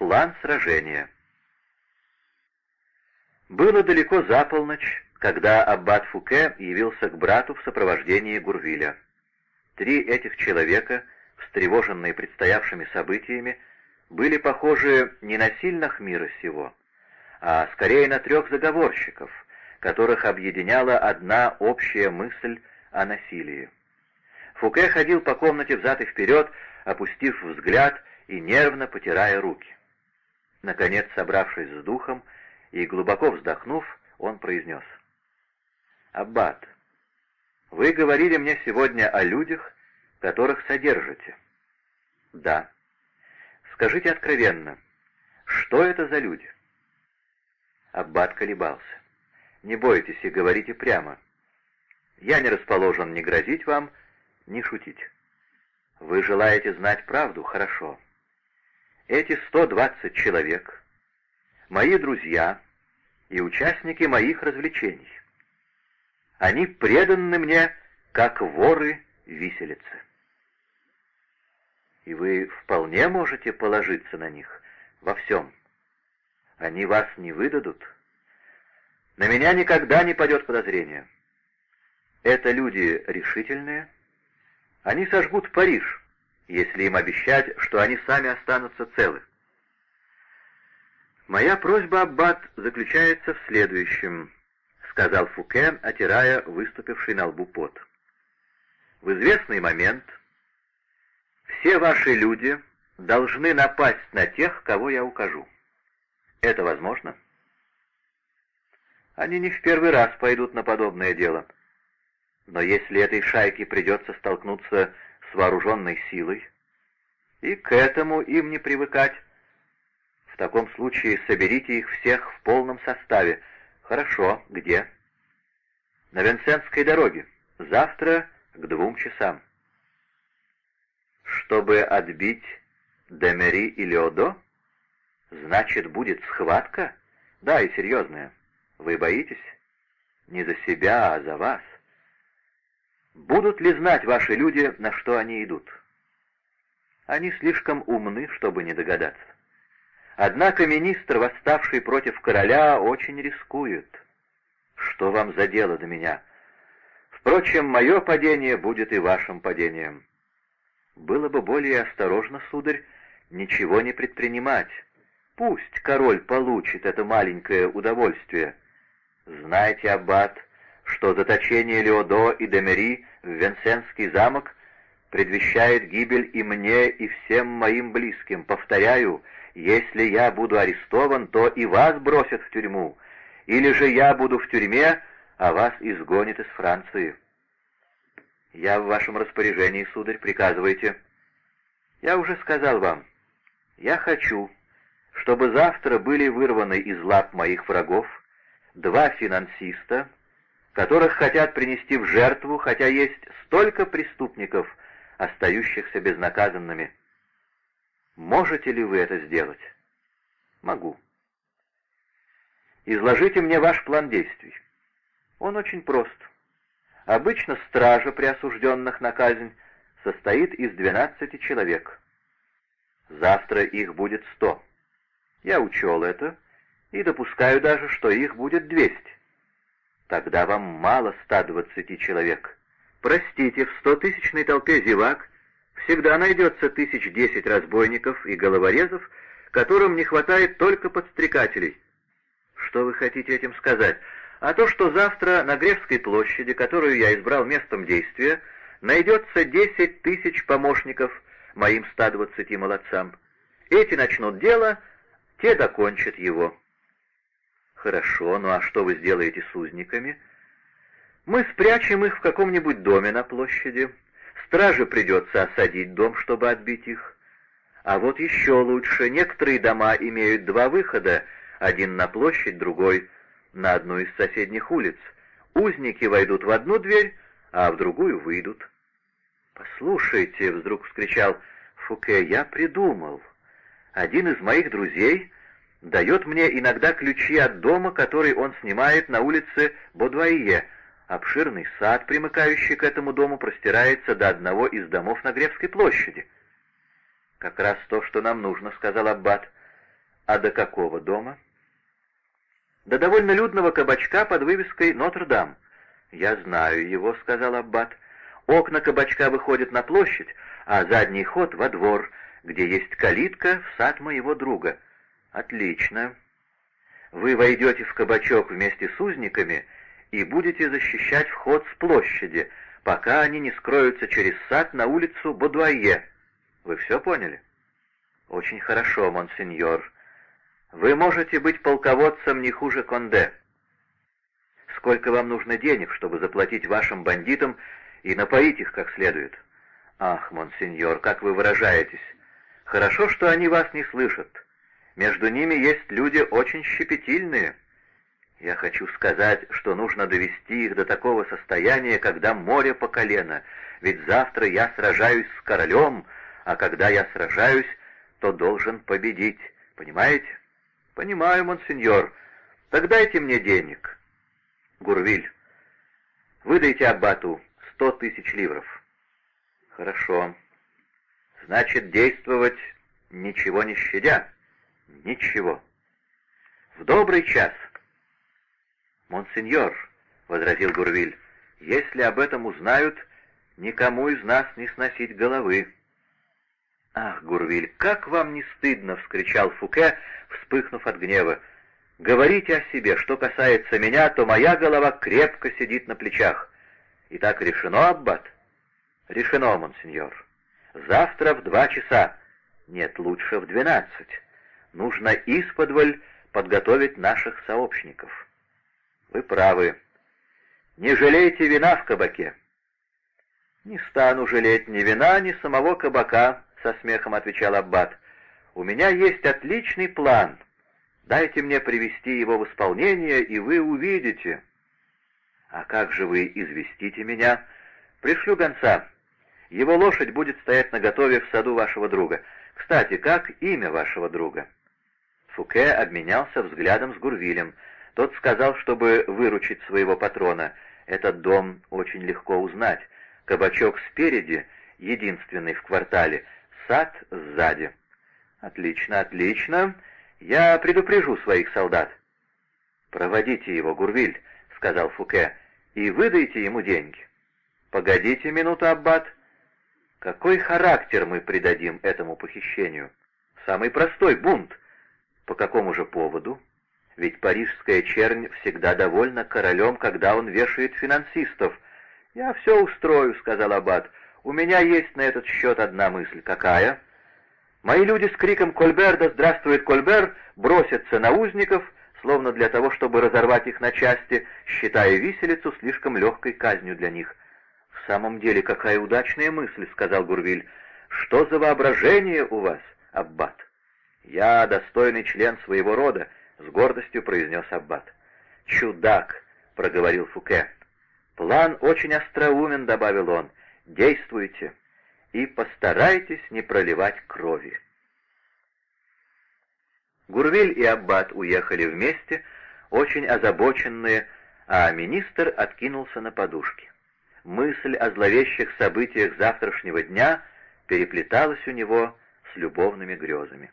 План сражения. Было далеко за полночь, когда аббат Фуке явился к брату в сопровождении Гурвиля. Три этих человека, встревоженные предстоявшими событиями, были похожи не на сильных мира сего, а скорее на трех заговорщиков, которых объединяла одна общая мысль о насилии. Фуке ходил по комнате взад и вперед, опустив взгляд и нервно потирая руки. Наконец, собравшись с духом и глубоко вздохнув, он произнес. «Аббат, вы говорили мне сегодня о людях, которых содержите». «Да». «Скажите откровенно, что это за люди?» Аббат колебался. «Не бойтесь и говорите прямо. Я не расположен ни грозить вам, ни шутить. Вы желаете знать правду? Хорошо. Эти 120 человек — мои друзья и участники моих развлечений. Они преданы мне, как воры виселицы. И вы вполне можете положиться на них во всем. Они вас не выдадут. На меня никогда не падет подозрение. Это люди решительные. Они сожгут Париж, если им обещать, что они сами останутся целы. «Моя просьба, Аббат, заключается в следующем», — сказал Фуке, отирая выступивший на лбу пот. «В известный момент все ваши люди должны напасть на тех, кого я укажу. Это возможно?» «Они не в первый раз пойдут на подобное дело», но если этой шайке придется столкнуться с вооруженной силой, и к этому им не привыкать, в таком случае соберите их всех в полном составе. Хорошо, где? На Венсенской дороге. Завтра к двум часам. Чтобы отбить Демери и Леодо? Значит, будет схватка? Да, и серьезная. Вы боитесь? Не за себя, а за вас. Будут ли знать ваши люди, на что они идут? Они слишком умны, чтобы не догадаться. Однако министр, восставший против короля, очень рискует. Что вам за дело до меня? Впрочем, мое падение будет и вашим падением. Было бы более осторожно, сударь, ничего не предпринимать. Пусть король получит это маленькое удовольствие. Знаете, аббат, что заточение Леодо и Демери в Венсенский замок предвещает гибель и мне, и всем моим близким. Повторяю, если я буду арестован, то и вас бросят в тюрьму, или же я буду в тюрьме, а вас изгонят из Франции. Я в вашем распоряжении, сударь, приказывайте. Я уже сказал вам, я хочу, чтобы завтра были вырваны из лап моих врагов два финансиста, которых хотят принести в жертву, хотя есть столько преступников, остающихся безнаказанными. Можете ли вы это сделать? Могу. Изложите мне ваш план действий. Он очень прост. Обычно стража при осужденных на казнь состоит из 12 человек. Завтра их будет 100. Я учел это и допускаю даже, что их будет 200. Тогда вам мало 120 человек. Простите, в стотысячной толпе зевак всегда найдется тысяч десять разбойников и головорезов, которым не хватает только подстрекателей. Что вы хотите этим сказать? А то, что завтра на Гревской площади, которую я избрал местом действия, найдется десять тысяч помощников моим 120 молодцам. Эти начнут дело, те докончат его. «Хорошо, ну а что вы сделаете с узниками?» «Мы спрячем их в каком-нибудь доме на площади. Страже придется осадить дом, чтобы отбить их. А вот еще лучше, некоторые дома имеют два выхода, один на площадь, другой на одну из соседних улиц. Узники войдут в одну дверь, а в другую выйдут». «Послушайте», — вдруг вскричал Фуке, — «я придумал. Один из моих друзей дает мне иногда ключи от дома, который он снимает на улице Бодвайе. Обширный сад, примыкающий к этому дому, простирается до одного из домов на Гребской площади. «Как раз то, что нам нужно», — сказал Аббат. А до какого дома? До довольно людного кабачка под вывеской «Нотр-Дам». «Я знаю его», — сказал Аббат. «Окна кабачка выходят на площадь, а задний ход — во двор, где есть калитка в сад моего друга». «Отлично. Вы войдете в кабачок вместе с узниками и будете защищать вход с площади, пока они не скроются через сад на улицу Бодуайе. Вы все поняли?» «Очень хорошо, монсеньор. Вы можете быть полководцем не хуже Конде. Сколько вам нужно денег, чтобы заплатить вашим бандитам и напоить их как следует?» «Ах, монсеньор, как вы выражаетесь! Хорошо, что они вас не слышат. Между ними есть люди очень щепетильные. Я хочу сказать, что нужно довести их до такого состояния, когда море по колено, ведь завтра я сражаюсь с королем, а когда я сражаюсь, то должен победить. Понимаете? Понимаю, монсеньор. Так дайте мне денег. Гурвиль, выдайте аббату сто тысяч ливров. Хорошо. Значит, действовать ничего не щадя. Ничего. В добрый час. Монсеньор, — возразил Гурвиль, — если об этом узнают, никому из нас не сносить головы. «Ах, Гурвиль, как вам не стыдно!» — вскричал Фуке, вспыхнув от гнева. «Говорите о себе. Что касается меня, то моя голова крепко сидит на плечах. Итак, решено, Аббат?» «Решено, монсеньор. Завтра в два часа. Нет, лучше в двенадцать нужно исподволь подготовить наших сообщников. Вы правы. Не жалейте вина в кабаке. Не стану жалеть ни вина, ни самого кабака, со смехом отвечал Аббат. У меня есть отличный план. Дайте мне привести его в исполнение, и вы увидите. А как же вы известите меня? Пришлю гонца. Его лошадь будет стоять наготове в саду вашего друга. Кстати, как имя вашего друга?» Фуке обменялся взглядом с Гурвилем. Тот сказал, чтобы выручить своего патрона. Этот дом очень легко узнать. Кабачок спереди, единственный в квартале, сад сзади. «Отлично, отлично. Я предупрежу своих солдат». «Проводите его, Гурвиль», — сказал Фуке, — «и выдайте ему деньги». «Погодите минуту, Аббат. Какой характер мы придадим этому похищению? Самый простой бунт. По какому же поводу? Ведь парижская чернь всегда довольна королем, когда он вешает финансистов. «Я все устрою», — сказал Аббат. «У меня есть на этот счет одна мысль. Какая?» Мои люди с криком «Кольбер, да здравствует Кольбер!» бросятся на узников, словно для того, чтобы разорвать их на части, считая виселицу слишком легкой казнью для них. «В самом деле, какая удачная мысль», — сказал Гурвиль. «Что за воображение у вас, Аббат?» «Я достойный член своего рода», — с гордостью произнес Аббат. «Чудак», — проговорил Фуке. «План очень остроумен», — добавил он. «Действуйте и постарайтесь не проливать крови». Гурвиль и Аббат уехали вместе, очень озабоченные, а министр откинулся на подушке. Мысль о зловещих событиях завтрашнего дня переплеталась у него с любовными грезами.